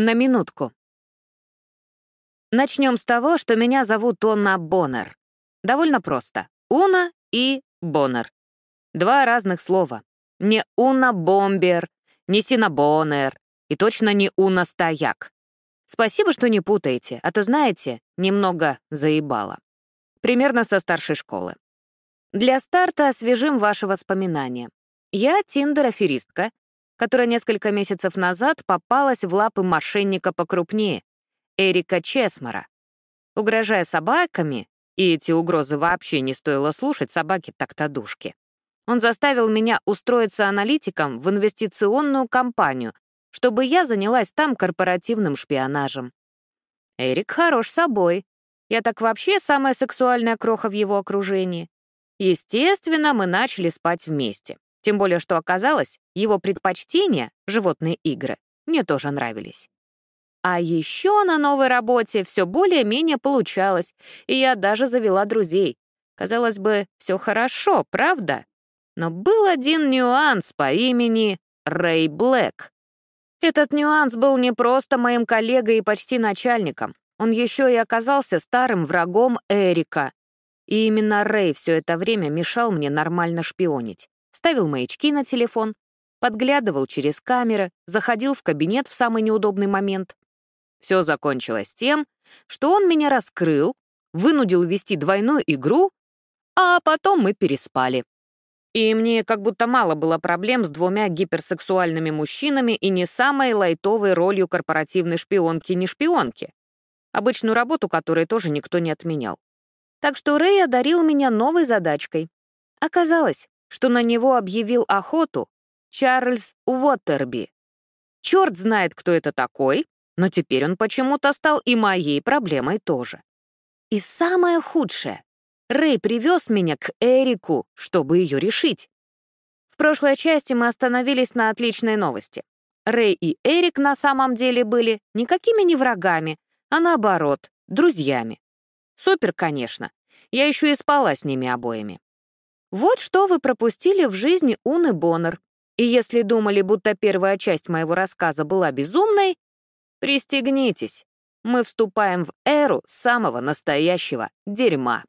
На минутку. Начнем с того, что меня зовут Онна Боннер. Довольно просто. Уна и Боннер. Два разных слова. Не Уна Бомбер, не Сина Боннер и точно не Уна Стояк. Спасибо, что не путаете, а то, знаете, немного заебало. Примерно со старшей школы. Для старта освежим ваши воспоминания. Я тиндер-аферистка, которая несколько месяцев назад попалась в лапы мошенника покрупнее, Эрика Чесмара. Угрожая собаками, и эти угрозы вообще не стоило слушать, собаки так-то душки, он заставил меня устроиться аналитиком в инвестиционную компанию, чтобы я занялась там корпоративным шпионажем. Эрик хорош собой. Я так вообще самая сексуальная кроха в его окружении. Естественно, мы начали спать вместе. Тем более, что оказалось, его предпочтения, животные игры, мне тоже нравились. А еще на новой работе все более-менее получалось, и я даже завела друзей. Казалось бы, все хорошо, правда? Но был один нюанс по имени Рэй Блэк. Этот нюанс был не просто моим коллегой и почти начальником. Он еще и оказался старым врагом Эрика. И именно Рэй все это время мешал мне нормально шпионить. Ставил маячки на телефон, подглядывал через камеры, заходил в кабинет в самый неудобный момент. Все закончилось тем, что он меня раскрыл, вынудил вести двойную игру, а потом мы переспали. И мне как будто мало было проблем с двумя гиперсексуальными мужчинами и не самой лайтовой ролью корпоративной шпионки-не шпионки, обычную работу которой тоже никто не отменял. Так что Рэй одарил меня новой задачкой. Оказалось, что на него объявил охоту Чарльз Уотерби. Черт знает, кто это такой, но теперь он почему-то стал и моей проблемой тоже. И самое худшее, Рэй привез меня к Эрику, чтобы ее решить. В прошлой части мы остановились на отличной новости. Рэй и Эрик на самом деле были никакими не врагами, а наоборот, друзьями. Супер, конечно. Я еще и спала с ними обоими. Вот что вы пропустили в жизни Уны Боннер. И если думали, будто первая часть моего рассказа была безумной, пристегнитесь. Мы вступаем в эру самого настоящего дерьма.